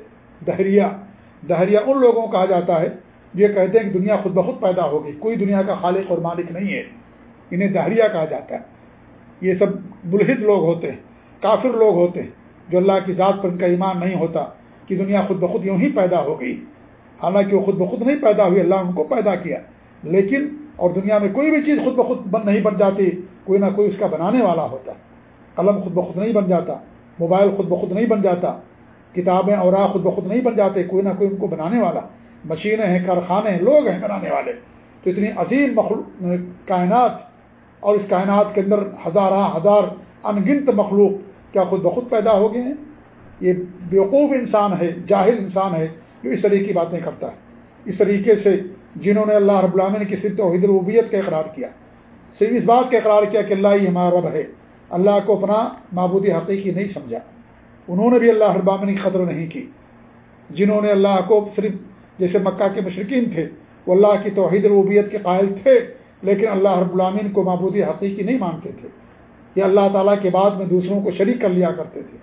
دہریا دہریا ان لوگوں کو کہا جاتا ہے، یہ کہتے ہیں کہ دنیا خود بخود پیدا ہوگی کوئی دنیا کا خالق اور مالک نہیں ہے۔ انہیں دہریا کہا جاتا ہے۔ یہ سب بلحد لوگ ہوتے ہیں، کافر لوگ ہوتے ہیں، جو اللہ کی ذات پر ان کا ایمان نہیں ہوتا کہ دنیا خود بخود یوں ہی پیدا ہو گئی۔ حالانکہ وہ خود بخود نہیں پیدا ہوئی، اللہ ان کو پیدا کیا۔ لیکن اور دنیا میں کوئی بھی چیز خود بخود بن نہیں بن جاتی، کوئی نہ کوئی اس کا بنانے والا ہوتا۔ قلم خود بخود نہیں بن جاتا۔ موبائل خود بخود نہیں بن جاتا، کتابیں اور خود بخود نہیں بن جاتے، کوئی نہ کوئی ان کو بنانے والا۔ مشینیں ہیں، کارخانے ہیں، لوگ ہیں بنانے والے۔ تو اتنی عظیم یعنی کائنات، اور اس کائنات کے اندر ہزارہ ہزار انگنت مخلوق کیا خود بخود پیدا ہو گئے ہیں؟ یہ بیوقوف انسان ہے، جاہل انسان ہے، جو اس طریقے کی باتیں کرتا ہے۔ اس طریقے سے جنہوں نے اللہ رب العالمین کی صرف توحید ربوبیت کا اقرار کیا، صرف اس بات کا اقرار کیا کہ اللہ ہی ہمارا رب ہے۔ اللہ کو اپنا معبودی حقیقی نہیں سمجھا۔ انہوں نے بھی اللہ ابامن کی قدر نہیں کی۔ جنہوں نے اللہ کو صرف جیسے مکہ کے مشرقین تھے، وہ اللہ کی توحید ربوبیت کے قائل تھے، لیکن اللہ رب العامن کو معبودی حقیقی نہیں مانتے تھے۔ یہ اللہ تعالیٰ کے بعد میں دوسروں کو شریک کر لیا کرتے تھے۔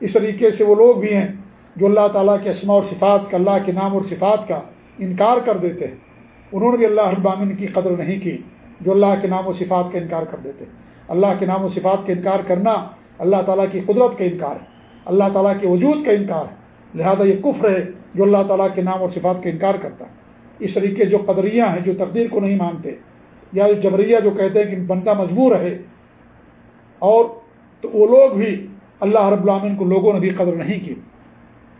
اس طریقے سے وہ لوگ بھی ہیں جو اللہ تعالیٰ کے اسما اور صفات کا، اللہ کے نام اور صفات کا انکار کر دیتے ہیں۔ انہوں نے بھی اللہ ابامن کی قدر نہیں کی جو اللہ کے نام و صفات کا انکار کر دیتے اللہ کے نام و صفات کا انکار کرنا اللہ تعالیٰ کی قدرت کا انکار ہے، اللہ تعالیٰ کے وجود کا انکار ہے۔ لہذا یہ کفر ہے جو اللہ تعالیٰ کے نام اور صفات کا انکار کرتا ہے۔ اس طریقے جو قدریاں ہیں جو تقدیر کو نہیں مانتے، یا جبریہ جو کہتے ہیں کہ بندہ مجبور ہے اور تو وہ لوگ بھی اللہ رب العامن کو لوگوں نے بھی قدر نہیں کی۔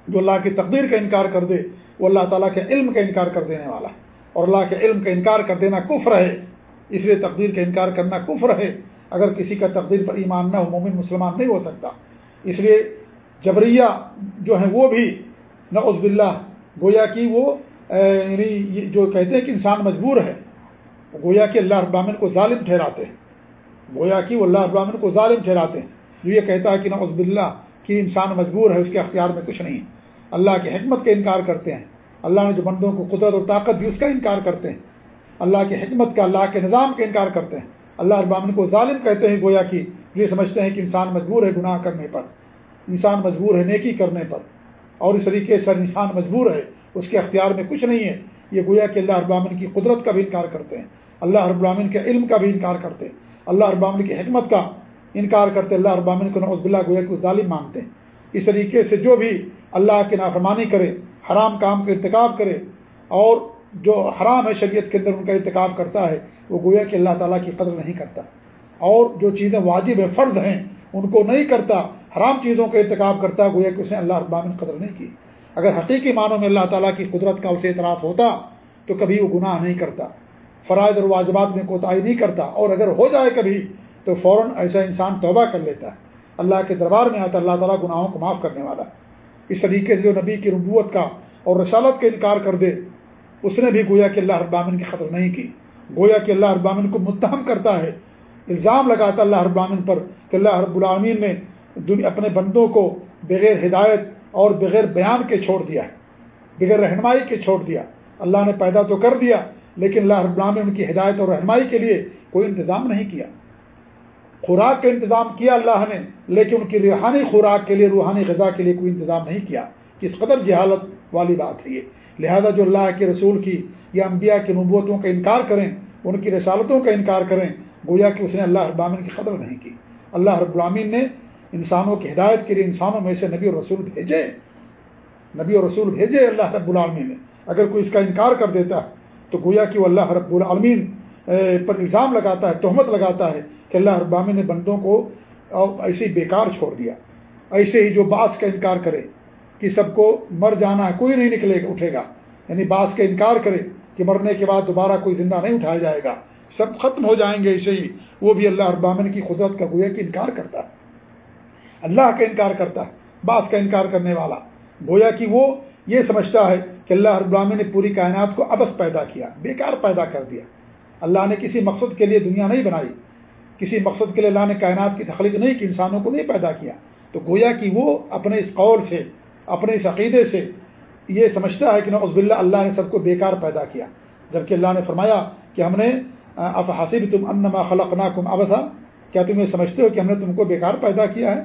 جو اللہ کی تقدیر کا انکار کر دے، وہ اللہ تعالیٰ کے علم کا انکار کر دینے والا ہے۔ اور اللہ کے علم کا انکار کر دینا کفر ہے، اس لیے تقدیر کا انکار کرنا کفر ہے۔ اگر کسی کا تقدیر پر ایمان نہ ہو، مومن مسلمان نہیں ہو سکتا۔ اس لیے جبریہ جو ہیں وہ بھی نعوذ باللہ، گویا کہ وہ یعنی جو کہتے ہیں کہ انسان مجبور ہے، گویا کہ اللہ ابامن کو ظالم ٹھہراتے ہیں۔ گویا کہ وہ اللہ ابامن کو ظالم ٹھہراتے ہیں۔ جو یہ کہتا ہے کہ نعوذ باللہ، کہ انسان مجبور ہے، اس کے اختیار میں کچھ نہیں۔ اللہ کی حکمت کا انکار کرتے ہیں۔ اللہ نے جو بندوں کو قدرت اور طاقت دی، اس کا انکار کرتے ہیں۔ اللہ کی حکمت کا، اللہ کے نظام کا انکار کرتے ہیں۔ اللہ ابامن کو ظالم کہتے ہیں، گویا کہ یہ سمجھتے ہیں کہ انسان مجبور ہے گناہ کرنے پر، انسان مجبور ہے نیکی کرنے پر، اور اس طریقے سے انسان مجبور ہے، اس کے اختیار میں کچھ نہیں ہے۔ یہ گویا کہ اللہ ابامن کی قدرت کا بھی انکار کرتے ہیں، اللہ ابامن کے علم کا بھی انکار کرتے ہیں۔ اللہ ابامن کی حکمت کا انکار کرتے اللہ ابامن کو نوز بلّہ گویا کو ظالم مانتے ہیں۔ اس طریقے سے جو بھی اللہ کی نافرمانی کرے، حرام کام کا انتخاب کرے، اور جو حرام ہے شریعت کے اندر ان کا انتخاب کرتا ہے وہ گویا کہ اللہ تعالیٰ کی قدر نہیں کرتا۔ اور جو چیزیں واجب ہیں، فرض ہیں، ان کو نہیں کرتا، حرام چیزوں کا انتخاب کرتا، گویا کہ اس نے اللہ ابامن قدر نہیں کی۔ اگر حقیقی معنوں میں اللہ تعالیٰ کی قدرت کا اسے اعتراف ہوتا، تو کبھی وہ گناہ نہیں کرتا۔ فرائض اور واجبات میں کوتاہی نہیں کرتا۔ اور اگر ہو جائے کبھی، تو فوراً ایسا انسان توبہ کر لیتا ہے۔ اللہ کے دربار میں آتا، اللہ تعالیٰ گناہوں کو معاف کرنے والا۔ اس طریقے سے جو نبی کی ربوت کا اور رسالت کا انکار کر دے، اس نے بھی گویا کہ اللہ ابامن کی خطر نہیں کی۔ گویا کہ اللہ ابامن کو متہم کرتا ہے، الزام لگاتا اللہ ابامن پر کہ اللہ رب العامین نے اپنے بندوں کو بغیر ہدایت اور بغیر بیان کے چھوڑ دیا ہے، بغیر رہنمائی کے چھوڑ دیا اللہ نے پیدا تو کر دیا، لیکن اللہ رب العالمین ان کی ہدایت اور رہنمائی کے لیے کوئی انتظام نہیں کیا۔ خوراک کا انتظام کیا اللہ نے، لیکن ان کی روحانی خوراک کے لیے، روحانی غذا کے لیے کوئی انتظام نہیں کیا۔ کس قدر جہالت والی بات ہے یہ۔ لہذا جو اللہ کے رسول کی یا انبیاء کی نبوتوں کا انکار کریں، ان کی رسالتوں کا انکار کریں، گویا کہ اس نے اللہ ابامین کی قدر نہیں کی۔ اللہ رب العامین نے انسانوں کی ہدایت کے لیے انسانوں میں سے نبی اور رسول بھیجے۔ نبی اور رسول بھیجے اللہ رب العالمین نے۔ اگر کوئی اس کا انکار کر دیتا ہے تو گویا کہ وہ اللہ رب العالمین پر الزام لگاتا ہے، تہمت لگاتا ہے کہ اللہ ابامی نے بندوں کو ایسے ہی بیکار چھوڑ دیا۔ ایسے ہی جو بعض کا انکار کرے۔ کہ سب کو مر جانا ہے، کوئی نہیں نکلے گا، اٹھے گا۔ یعنی بعض کا انکار کرے کہ مرنے کے بعد دوبارہ کوئی زندہ نہیں اٹھایا جائے گا۔ سب ختم ہو جائیں گے ایسے ہی۔ وہ بھی اللہ ابامن کی قدرت کا گویا کہ انکار کرتا ہے۔ اللہ کا انکار کرتا ہے، بعض کا انکار کرنے والا۔ گویا کہ وہ یہ سمجھتا ہے کہ اللہ ابامن نے پوری کائنات کو ابس پیدا کیا، بیکار پیدا کر دیا۔ اللہ نے کسی مقصد کے لیے دنیا نہیں بنائی، کسی مقصد کے لیے اللہ نے کائنات کی تخلیق نہیں کی، انسانوں کو نہیں پیدا کیا۔ تو گویا کہ وہ اپنے اس قول سے اپنے اس عقیدے سے یہ سمجھتا ہے کہ نوز باللہ اللہ نے سب کو بیکار پیدا کیا۔ جبکہ اللہ نے فرمایا کہ ہم نے اب تم انما خلق نا کم ابسا کیا تم یہ سمجھتے ہو کہ ہم نے تم کو بیکار پیدا کیا ہے؟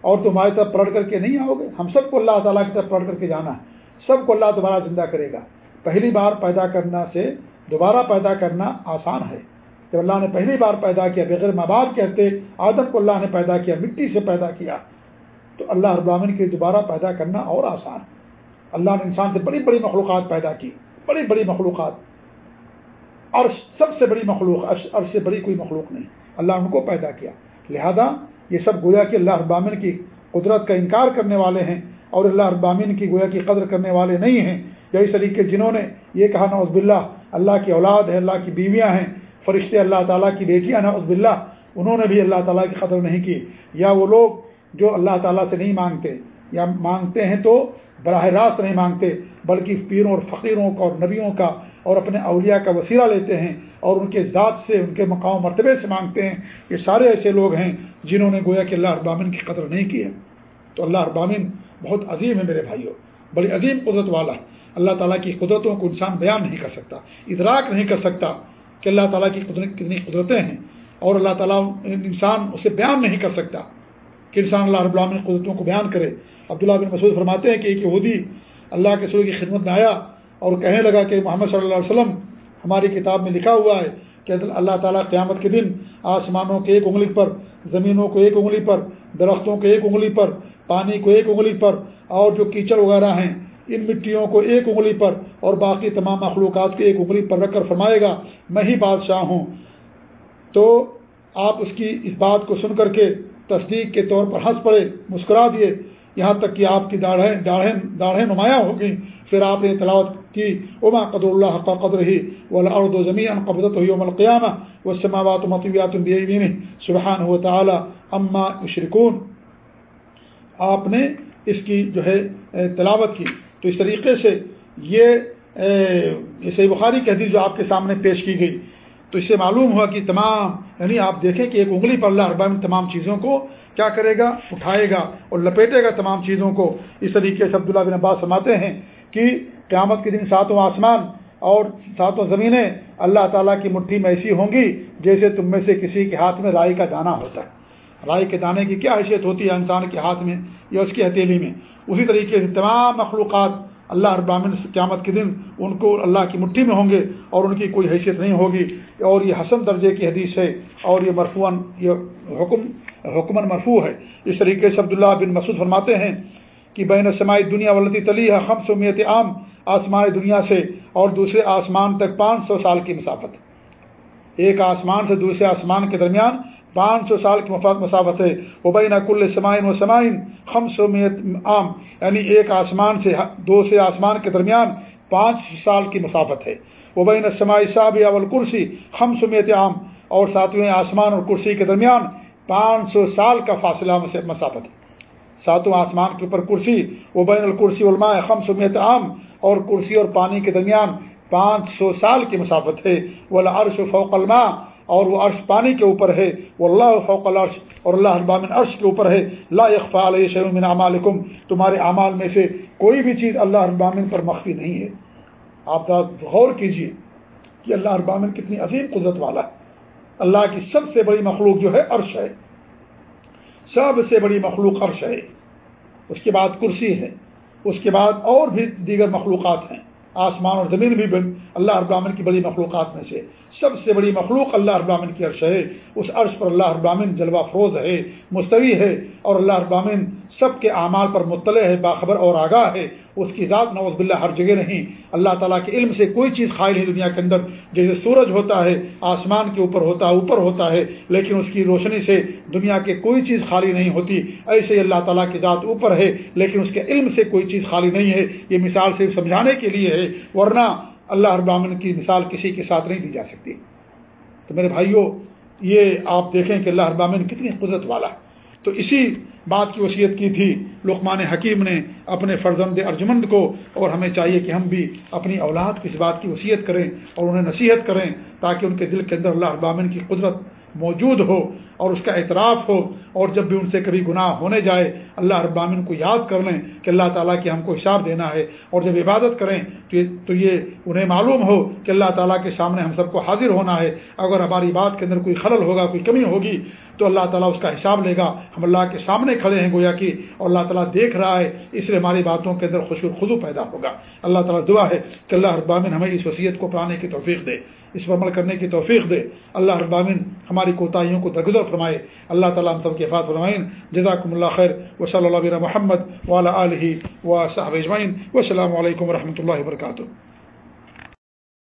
اور تمہاری طرف پلٹ کر کے نہیں آؤ گے؟ ہم سب کو اللہ تعالیٰ کی طرف پلٹ کر کے جانا ہے۔ سب کو اللہ دوبارہ زندہ کرے گا۔ پہلی بار پیدا کرنا سے دوبارہ پیدا کرنا آسان ہے۔ جب اللہ نے پہلی بار پیدا کیا، بغیر ماں باپ کہتے، آدم کو اللہ نے پیدا کیا، مٹی سے پیدا کیا۔ تو اللہ ابامن کے دوبارہ پیدا کرنا اور آسان اللہ نے انسان سے بڑی بڑی مخلوقات پیدا کی، بڑی بڑی مخلوقات۔ اور سب سے بڑی مخلوق، عرش سے بڑی کوئی مخلوق نہیں۔ اللہ ان کو پیدا کیا۔ لہذا یہ سب گویا کہ اللہ ابامن کی قدرت کا انکار کرنے والے ہیں اور اللہ ابامن کی گویا کی قدر کرنے والے نہیں ہیں۔ یہی طریقے جنہوں نے یہ کہا نوز باللہ، اللہ کی اولاد ہے، اللہ کی بیویاں ہیں، فرشتے اللہ تعالیٰ کی بیٹیاں نا عزب اللہ انہوں نے بھی اللہ تعالیٰ کی قدر نہیں کی۔ یا وہ لوگ جو اللہ تعالیٰ سے نہیں مانگتے یا مانگتے ہیں تو براہ راست نہیں مانگتے، بلکہ پیروں اور فقیروں کا اور نبیوں کا اور اپنے اولیاء کا وسیلہ لیتے ہیں اور ان کے ذات سے، ان کے مقام مرتبے سے مانگتے ہیں۔ یہ سارے ایسے لوگ ہیں جنہوں نے گویا کہ اللہ ابامن کی قدر نہیں کی ہے۔ تو اللہ ابامن بہت عظیم ہے میرے بھائیوں بڑی عظیم قدرت والا ہے۔ اللہ تعالیٰ کی قدرتوں کو انسان بیان نہیں کر سکتا، ادراک نہیں کر سکتا کہ اللہ تعالیٰ کی قدرت کتنی قدرتیں ہیں۔ اور اللہ تعالیٰ انسان اسے بیان نہیں کر سکتا۔ کہ انسان اللہ رب العالمین قدرتوں کو بیان کرے۔ عبداللہ بن مسعود فرماتے ہیں کہ ایک یہودی اللہ کے سور کی خدمت میں آیا اور کہنے لگا کہ محمد صلی اللہ علیہ وسلم ہماری کتاب میں لکھا ہوا ہے کہ اللہ تعالیٰ قیامت کے دن آسمانوں کے ایک انگلی پر، زمینوں کو ایک انگلی پر، درختوں کے ایک انگلی پر، پانی کو ایک انگلی پر اور جو کیچڑ وغیرہ ہیں، ان مٹیوں کو ایک انگلی پر اور باقی تمام مخلوقات کو ایک انگلی پر رکھ کر فرمائے گا، میں ہی بادشاہ ہوں۔ تو آپ اس کی اس بات کو سن کر کے تصدیق کے طور پر ہنس پڑے مسکرا دیے، یہاں تک کہ آپ کی داڑھیں داڑھیں داڑھیں نمایاں ہو گئیں۔ پھر آپ نے تلاوت کی عما قدر اللہ کا قدر ہی و زمین قبضت ہوئی عمل قیامہ و سماوات مطویات سبحان ہو تعالی اما اشرکون آپ نے اس کی جو ہے تلاوت کی۔ تو اس طریقے سے یہ صحیح بخاری کی حدیث جو آپ کے سامنے پیش کی گئی۔ تو اس سے معلوم ہوا کہ تمام یعنی آپ دیکھیں کہ ایک انگلی پر اللہ اربا تمام چیزوں کو کیا کرے گا؟ اٹھائے گا اور لپیٹے گا تمام چیزوں کو۔ اس طریقے سے عبداللہ بن عباس سماتے ہیں کہ قیامت کے دن ساتوں آسمان اور ساتوں زمینیں اللہ تعالیٰ کی مٹھی میں ایسی ہوں گی جیسے تم میں سے کسی کے ہاتھ میں رائی کا دانہ ہوتا ہے۔ رائی کے دانے کی کیا حیثیت ہوتی ہے انسان کے ہاتھ میں یا اس کی ہتھیلی میں؟ اسی طریقے سے تمام مخلوقات اللہ ابامن قیامت کے دن ان کو اللہ کی مٹھی میں ہوں گے اور ان کی کوئی حیثیت نہیں ہوگی۔ اور یہ حسن درجے کی حدیث ہے اور یہ مرفوعن یہ حکم حکمن مرفوع ہے۔ اس طریقے سے عبداللہ بن مسعود فرماتے ہیں کہ بین سماعی دنیا ولطی تلی ہے خم سمیت عام آسمان دنیا سے اور دوسرے آسمان تک پانچ سو سال کی مسافت۔ ایک آسمان سے دوسرے آسمان کے درمیان پانچ سو سال کی مفاد مسافت ہے۔ ابینا کل سمائن و سمائن خم سمیت عام یعنی ایک آسمان سے دو سے آسمان کے درمیان پانچ سال کی مسافت ہے۔ ابین سماعی صاحب اول کرسی خم سمیت عام، اور ساتویں آسمان اور کرسی کے درمیان پانچ سو سال کا فاصلہ مسافت ہے۔ ساتوں آسمان کے اوپر کرسی وہ بین الکرسی علماء خم سمیت عام، اور کرسی اور پانی کے درمیان پانچ سو سال کی مسافت ہے۔ وہ عرش فوق الماء اور وہ عرش پانی کے اوپر ہے۔ وہ اللہ فوق العرش، اور اللہ ابامن عرش کے اوپر ہے۔ لا اخفا علیہ شعمن عمالکم تمہارے اعمال میں سے کوئی بھی چیز اللہ ابامن پر مخفی نہیں ہے۔ آپ غور کیجیے کہ اللہ ابامن کتنی عظیم قدرت والا ہے۔ اللہ کی سب سے بڑی مخلوق جو ہے عرش ہے۔ سب سے بڑی مخلوق عرش ہے۔ اس کے بعد کرسی ہے۔ اس کے بعد اور بھی دیگر مخلوقات ہیں۔ آسمان اور زمین بھی اللہ ابراہن کی بڑی مخلوقات میں سے۔ سب سے بڑی مخلوق اللہ ابراہن کی عرش ہے۔ اس عرش پر اللہ ابراہن جلوہ فروز ہے، مستوی ہے اور اللہ ابراہن سب کے اعمال پر مطلع ہے، باخبر اور آگاہ ہے۔ اس کی ذات نوز باللہ ہر جگہ نہیں۔ اللہ تعالیٰ کے علم سے کوئی چیز خائل نہیں دنیا کے اندر۔ جیسے سورج ہوتا ہے، آسمان کے اوپر ہوتا ہے، اوپر ہوتا ہے، لیکن اس کی روشنی سے دنیا کے کوئی چیز خالی نہیں ہوتی۔ ایسے ہی اللہ تعالیٰ کی ذات اوپر ہے، لیکن اس کے علم سے کوئی چیز خالی نہیں ہے۔ یہ مثال صرف سمجھانے کے لیے ہے، ورنہ اللہ ابامن کی مثال کسی کے ساتھ نہیں دی جا سکتی۔ تو میرے بھائیوں یہ آپ دیکھیں کہ اللہ ابامن کتنی قدرت والا ہے۔ تو اسی بات کی وصیت کی تھی۔ لقمان حکیم نے اپنے فرزند ارجمند کو اور ہمیں چاہیے کہ ہم بھی اپنی اولاد کی اس بات کی وصیت کریں اور انہیں نصیحت کریں تاکہ ان کے دل کے اندر اللہ ابامن کی قدرت موجود ہو۔ اور اس کا اعتراف ہو اور جب بھی ان سے کبھی گناہ ہونے جائے، اللہ ابامن کو یاد کر لیں کہ اللہ تعالیٰ کی ہم کو حساب دینا ہے۔ اور جب عبادت کریں تو یہ انہیں معلوم ہو کہ اللہ تعالیٰ کے سامنے ہم سب کو حاضر ہونا ہے۔ اگر ہماری بات کے اندر کوئی خلل ہوگا، کوئی کمی ہوگی، تو اللہ تعالیٰ اس کا حساب لے گا۔ ہم اللہ کے سامنے کھڑے ہیں گویا کہ اور اللہ تعالیٰ دیکھ رہا ہے، اس لیے ہماری باتوں کے اندر خوشی خدو پیدا ہوگا۔ اللہ تعالیٰ دعا ہے کہ اللہ ابامن ہمیں اس وصیت کو پڑھانے کی توفیق دے، اس پر عمل کرنے کی توفیق دے۔ اللہ ابامن ہماری کوتاہیوں کو درگزر فرمائے۔ اللہ تعالیٰ ہم سب کے فات فرمائن جزاکم اللہ خیر۔ و صلی اللہ محمد والا علیہ و صحب اجمعین۔ و السلام علیکم و اللہ وبرکاتہ۔